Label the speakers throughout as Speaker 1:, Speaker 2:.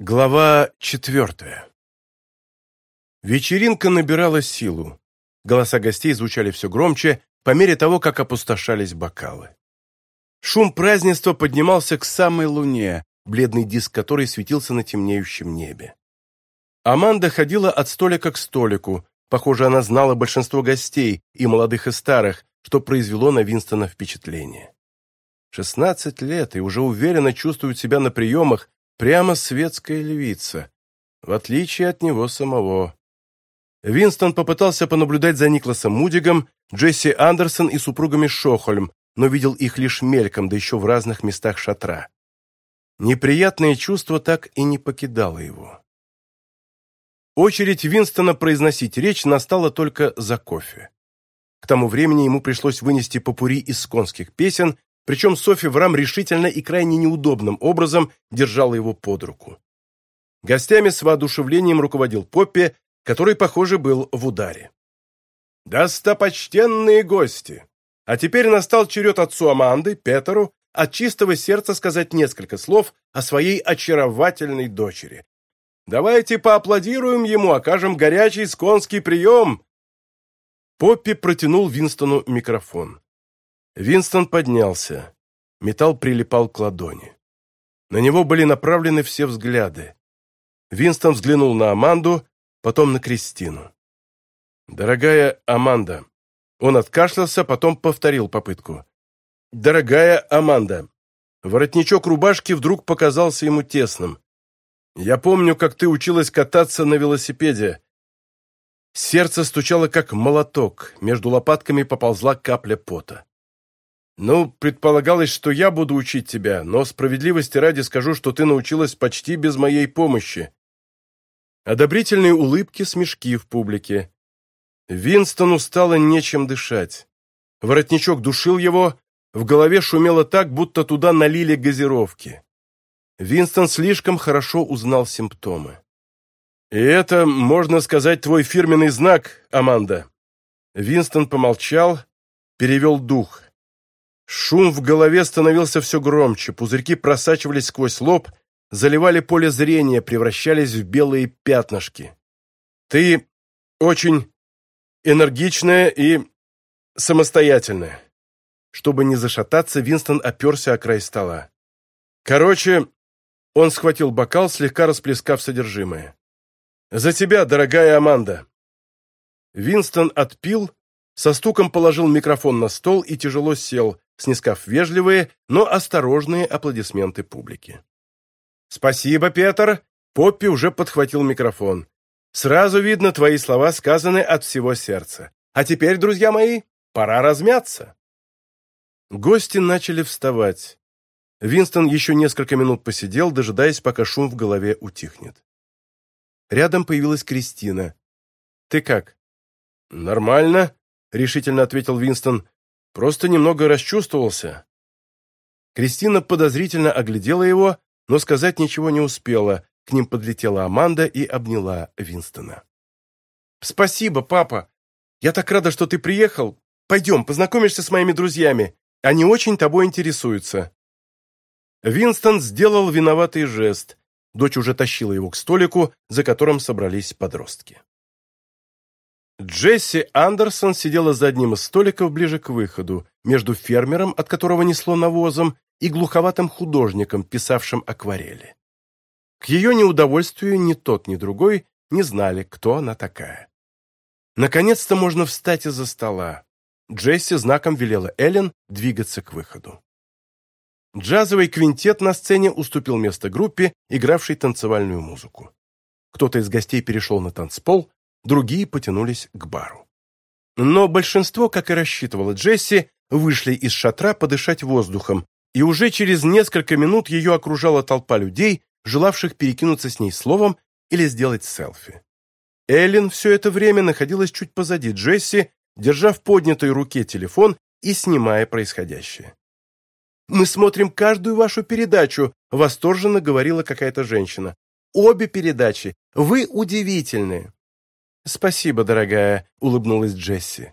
Speaker 1: Глава четвертая. Вечеринка набирала силу. Голоса гостей звучали все громче, по мере того, как опустошались бокалы. Шум празднества поднимался к самой луне, бледный диск которой светился на темнеющем небе. Аманда ходила от столика к столику. Похоже, она знала большинство гостей, и молодых, и старых, что произвело на Винстона впечатление. Шестнадцать лет и уже уверенно чувствует себя на приемах, прямо светская львица, в отличие от него самого. Винстон попытался понаблюдать за Никласом Мудигом, Джесси Андерсон и супругами Шохольм, но видел их лишь мельком, да еще в разных местах шатра. Неприятное чувство так и не покидало его. Очередь Винстона произносить речь настала только за кофе. К тому времени ему пришлось вынести попури из конских песен причем Софи Врам решительно и крайне неудобным образом держала его под руку. Гостями с воодушевлением руководил Поппи, который, похоже, был в ударе. «Достопочтенные гости! А теперь настал черед отцу Аманды, Петеру, от чистого сердца сказать несколько слов о своей очаровательной дочери. Давайте поаплодируем ему, окажем горячий сконский прием!» Поппи протянул Винстону микрофон. Винстон поднялся. Металл прилипал к ладони. На него были направлены все взгляды. Винстон взглянул на Аманду, потом на Кристину. «Дорогая Аманда». Он откашлялся, потом повторил попытку. «Дорогая Аманда». Воротничок рубашки вдруг показался ему тесным. «Я помню, как ты училась кататься на велосипеде». Сердце стучало, как молоток. Между лопатками поползла капля пота. «Ну, предполагалось, что я буду учить тебя, но справедливости ради скажу, что ты научилась почти без моей помощи». Одобрительные улыбки, смешки в публике. Винстону стало нечем дышать. Воротничок душил его, в голове шумело так, будто туда налили газировки. Винстон слишком хорошо узнал симптомы. «И это, можно сказать, твой фирменный знак, Аманда». Винстон помолчал, перевел дух – Шум в голове становился все громче, пузырьки просачивались сквозь лоб, заливали поле зрения, превращались в белые пятнышки. Ты очень энергичная и самостоятельная. Чтобы не зашататься, Винстон оперся о край стола. Короче, он схватил бокал, слегка расплескав содержимое. «За тебя, дорогая Аманда!» Винстон отпил со стуком положил микрофон на стол и тяжело сел, снискав вежливые, но осторожные аплодисменты публики. «Спасибо, Петр!» Поппи уже подхватил микрофон. «Сразу видно, твои слова сказаны от всего сердца. А теперь, друзья мои, пора размяться!» Гости начали вставать. Винстон еще несколько минут посидел, дожидаясь, пока шум в голове утихнет. Рядом появилась Кристина. «Ты как?» «Нормально», — решительно ответил Винстон. «Просто немного расчувствовался». Кристина подозрительно оглядела его, но сказать ничего не успела. К ним подлетела Аманда и обняла Винстона. «Спасибо, папа. Я так рада, что ты приехал. Пойдем, познакомишься с моими друзьями. Они очень тобой интересуются». Винстон сделал виноватый жест. Дочь уже тащила его к столику, за которым собрались подростки. Джесси Андерсон сидела за одним из столиков ближе к выходу, между фермером, от которого несло навозом, и глуховатым художником, писавшим акварели. К ее неудовольствию ни тот, ни другой не знали, кто она такая. Наконец-то можно встать из-за стола. Джесси знаком велела Эллен двигаться к выходу. Джазовый квинтет на сцене уступил место группе, игравшей танцевальную музыку. Кто-то из гостей перешел на танцпол, другие потянулись к бару. Но большинство, как и рассчитывала Джесси, вышли из шатра подышать воздухом, и уже через несколько минут ее окружала толпа людей, желавших перекинуться с ней словом или сделать селфи. Эллен все это время находилась чуть позади Джесси, держа в поднятой руке телефон и снимая происходящее. «Мы смотрим каждую вашу передачу», — восторженно говорила какая-то женщина. «Обе передачи. Вы удивительные». «Спасибо, дорогая», — улыбнулась Джесси.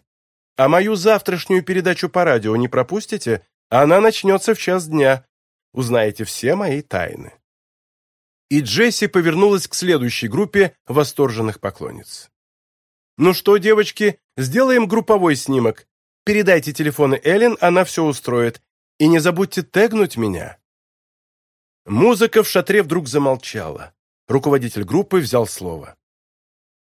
Speaker 1: «А мою завтрашнюю передачу по радио не пропустите? Она начнется в час дня. Узнаете все мои тайны». И Джесси повернулась к следующей группе восторженных поклонниц. «Ну что, девочки, сделаем групповой снимок. Передайте телефоны Эллен, она все устроит. И не забудьте тегнуть меня». Музыка в шатре вдруг замолчала. Руководитель группы взял слово.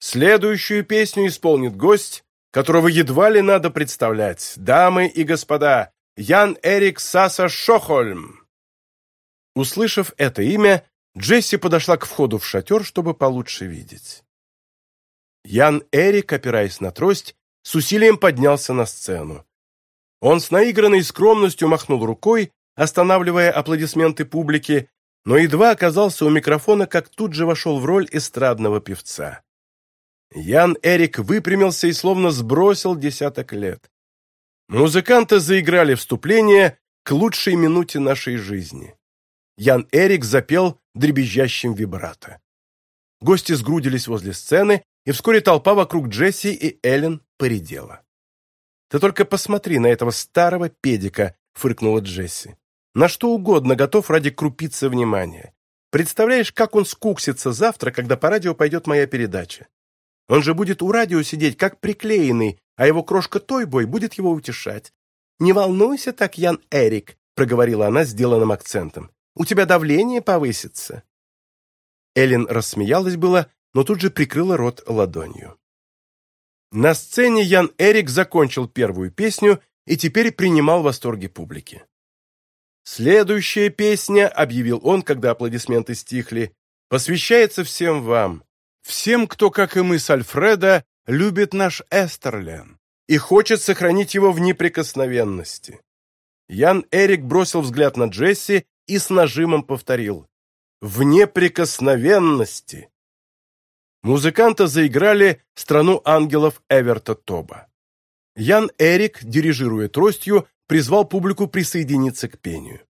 Speaker 1: Следующую песню исполнит гость, которого едва ли надо представлять. Дамы и господа, Ян-Эрик Саса Шохольм. Услышав это имя, Джесси подошла к входу в шатер, чтобы получше видеть. Ян-Эрик, опираясь на трость, с усилием поднялся на сцену. Он с наигранной скромностью махнул рукой, останавливая аплодисменты публики, но едва оказался у микрофона, как тут же вошел в роль эстрадного певца. Ян Эрик выпрямился и словно сбросил десяток лет. Музыканты заиграли вступление к лучшей минуте нашей жизни. Ян Эрик запел дребезжащим вибрато. Гости сгрудились возле сцены, и вскоре толпа вокруг Джесси и Эллен поредела. «Ты только посмотри на этого старого педика», — фыркнула Джесси. «На что угодно готов ради крупицы внимания. Представляешь, как он скуксится завтра, когда по радио пойдет моя передача. Он же будет у радио сидеть, как приклеенный, а его крошка Тойбой будет его утешать. «Не волнуйся так, Ян Эрик», — проговорила она сделанным акцентом. «У тебя давление повысится». Эллен рассмеялась было, но тут же прикрыла рот ладонью. На сцене Ян Эрик закончил первую песню и теперь принимал восторги публики. «Следующая песня», — объявил он, когда аплодисменты стихли, — «посвящается всем вам, Всем, кто, как и мы с Альфредо, любит наш Эстерлен и хочет сохранить его в неприкосновенности. Ян Эрик бросил взгляд на Джесси и с нажимом повторил «В неприкосновенности!». Музыканта заиграли «Страну ангелов» Эверта Тоба. Ян Эрик, дирижируя тростью, призвал публику присоединиться к пению.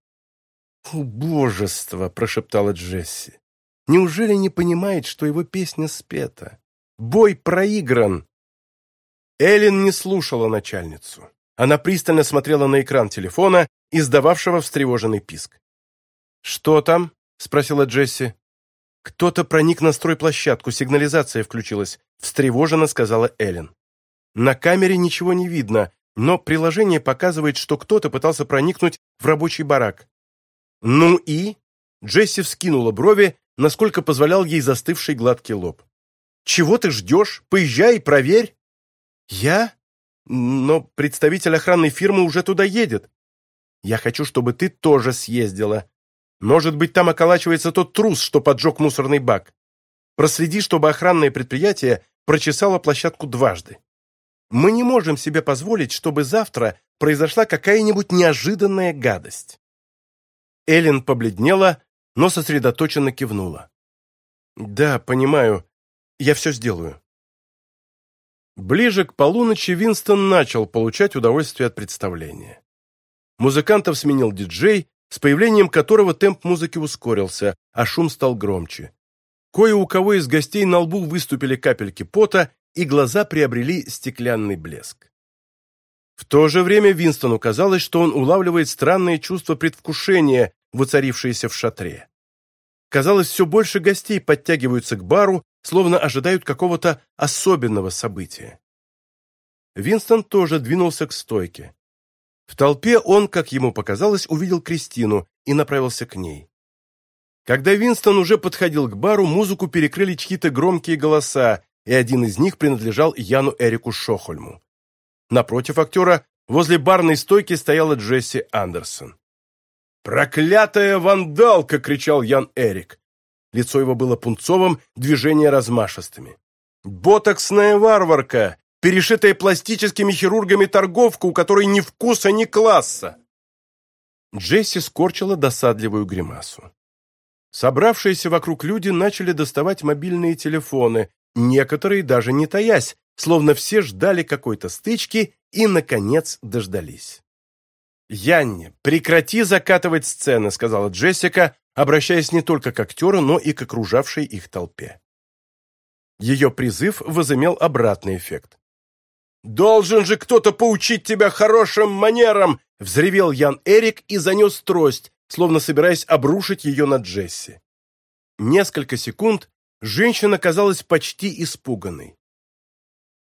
Speaker 1: «Убожество!» – прошептала Джесси. Неужели не понимает, что его песня спета? Бой проигран! Эллен не слушала начальницу. Она пристально смотрела на экран телефона, издававшего встревоженный писк. «Что там?» — спросила Джесси. «Кто-то проник на стройплощадку, сигнализация включилась», — встревоженно сказала Эллен. «На камере ничего не видно, но приложение показывает, что кто-то пытался проникнуть в рабочий барак». «Ну и?» Джесси вскинула брови, насколько позволял ей застывший гладкий лоб. «Чего ты ждешь? Поезжай и проверь». «Я? Но представитель охранной фирмы уже туда едет. Я хочу, чтобы ты тоже съездила. Может быть, там околачивается тот трус, что поджег мусорный бак. Проследи, чтобы охранное предприятие прочесало площадку дважды. Мы не можем себе позволить, чтобы завтра произошла какая-нибудь неожиданная гадость». Эллен побледнела, но сосредоточенно кивнула. «Да, понимаю. Я все сделаю». Ближе к полуночи Винстон начал получать удовольствие от представления. Музыкантов сменил диджей, с появлением которого темп музыки ускорился, а шум стал громче. Кое у кого из гостей на лбу выступили капельки пота, и глаза приобрели стеклянный блеск. В то же время Винстону казалось, что он улавливает странное чувство предвкушения, воцарившееся в шатре. Казалось, все больше гостей подтягиваются к бару, словно ожидают какого-то особенного события. Винстон тоже двинулся к стойке. В толпе он, как ему показалось, увидел Кристину и направился к ней. Когда Винстон уже подходил к бару, музыку перекрыли чьи-то громкие голоса, и один из них принадлежал Яну Эрику Шохольму. Напротив актера, возле барной стойки стояла Джесси Андерсон. «Проклятая вандалка!» — кричал Ян Эрик. Лицо его было пунцовым, движения размашистыми. «Ботоксная варварка, перешитая пластическими хирургами торговка, у которой ни вкуса, ни класса!» Джесси скорчила досадливую гримасу. Собравшиеся вокруг люди начали доставать мобильные телефоны, некоторые даже не таясь, словно все ждали какой-то стычки и, наконец, дождались. «Янни, прекрати закатывать сцены», — сказала Джессика, обращаясь не только к актеру, но и к окружавшей их толпе. Ее призыв возымел обратный эффект. «Должен же кто-то поучить тебя хорошим манерам!» — взревел Ян Эрик и занес трость, словно собираясь обрушить ее на Джесси. Несколько секунд женщина казалась почти испуганной.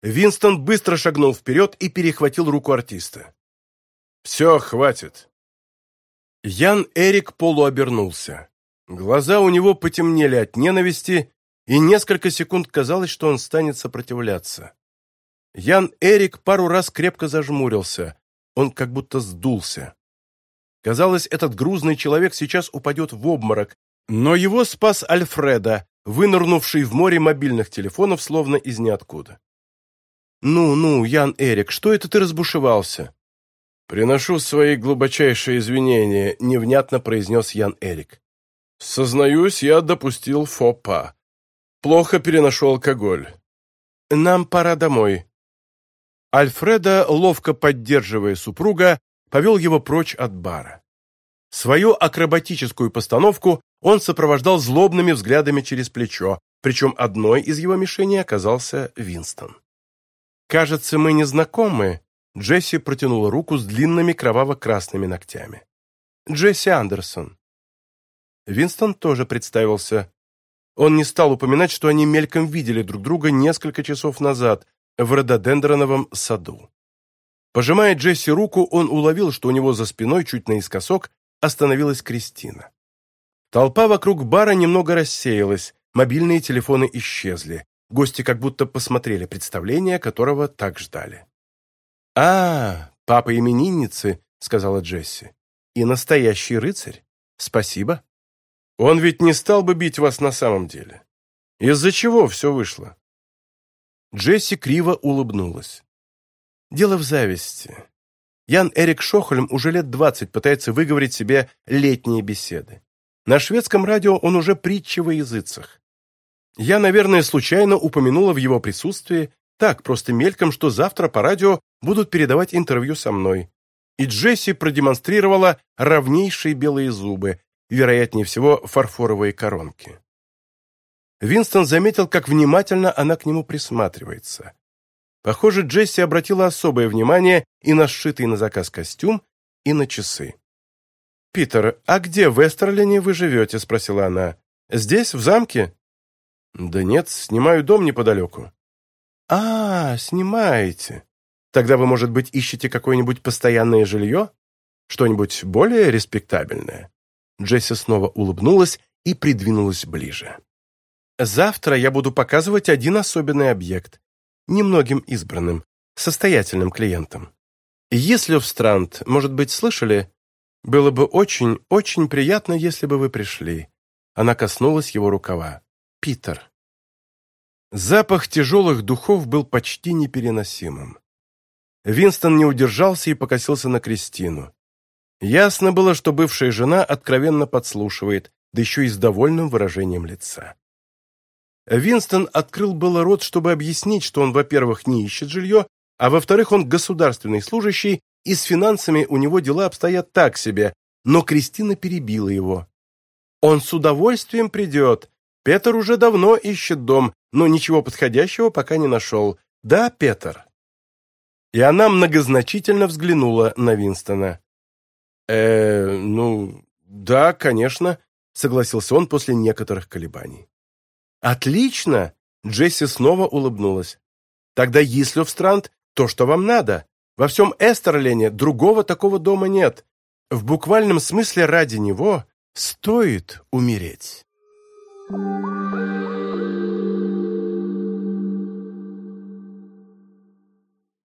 Speaker 1: Винстон быстро шагнул вперед и перехватил руку артиста. «Все, хватит!» Ян Эрик полуобернулся. Глаза у него потемнели от ненависти, и несколько секунд казалось, что он станет сопротивляться. Ян Эрик пару раз крепко зажмурился. Он как будто сдулся. Казалось, этот грузный человек сейчас упадет в обморок, но его спас Альфреда, вынырнувший в море мобильных телефонов словно из ниоткуда. «Ну, ну, Ян Эрик, что это ты разбушевался? «Приношу свои глубочайшие извинения», — невнятно произнес Ян Эрик. «Сознаюсь, я допустил фопа. Плохо переношу алкоголь. Нам пора домой». Альфреда, ловко поддерживая супруга, повел его прочь от бара. Свою акробатическую постановку он сопровождал злобными взглядами через плечо, причем одной из его мишеней оказался Винстон. «Кажется, мы не знакомы», Джесси протянула руку с длинными кроваво-красными ногтями. «Джесси Андерсон». Винстон тоже представился. Он не стал упоминать, что они мельком видели друг друга несколько часов назад в рододендроновом саду. Пожимая Джесси руку, он уловил, что у него за спиной чуть наискосок остановилась Кристина. Толпа вокруг бара немного рассеялась, мобильные телефоны исчезли. Гости как будто посмотрели представление, которого так ждали. «А, папа именинницы», — сказала Джесси. «И настоящий рыцарь. Спасибо». «Он ведь не стал бы бить вас на самом деле. Из-за чего все вышло?» Джесси криво улыбнулась. «Дело в зависти. Ян Эрик Шохольм уже лет двадцать пытается выговорить себе летние беседы. На шведском радио он уже притча во языцах. Я, наверное, случайно упомянула в его присутствии, так, просто мельком, что завтра по радио будут передавать интервью со мной. И Джесси продемонстрировала ровнейшие белые зубы, вероятнее всего, фарфоровые коронки. Винстон заметил, как внимательно она к нему присматривается. Похоже, Джесси обратила особое внимание и на сшитый на заказ костюм, и на часы. «Питер, а где в Эстерлине вы живете?» – спросила она. «Здесь, в замке?» «Да нет, снимаю дом неподалеку». «А, снимаете. Тогда вы, может быть, ищете какое-нибудь постоянное жилье? Что-нибудь более респектабельное?» Джесси снова улыбнулась и придвинулась ближе. «Завтра я буду показывать один особенный объект. Немногим избранным, состоятельным клиентам. Если в Странт, может быть, слышали, было бы очень, очень приятно, если бы вы пришли». Она коснулась его рукава. «Питер». Запах тяжелых духов был почти непереносимым. Винстон не удержался и покосился на Кристину. Ясно было, что бывшая жена откровенно подслушивает, да еще и с довольным выражением лица. Винстон открыл было рот, чтобы объяснить, что он, во-первых, не ищет жилье, а во-вторых, он государственный служащий, и с финансами у него дела обстоят так себе, но Кристина перебила его. «Он с удовольствием придет. Петр уже давно ищет дом, но ничего подходящего пока не нашел. Да, Петр?» И она многозначительно взглянула на Винстона. «Э, ну, да, конечно», — согласился он после некоторых колебаний. «Отлично!» — Джесси снова улыбнулась. «Тогда Ислёвстранд — то, что вам надо. Во всем Эстерлене другого такого дома нет. В буквальном смысле ради него стоит умереть». Música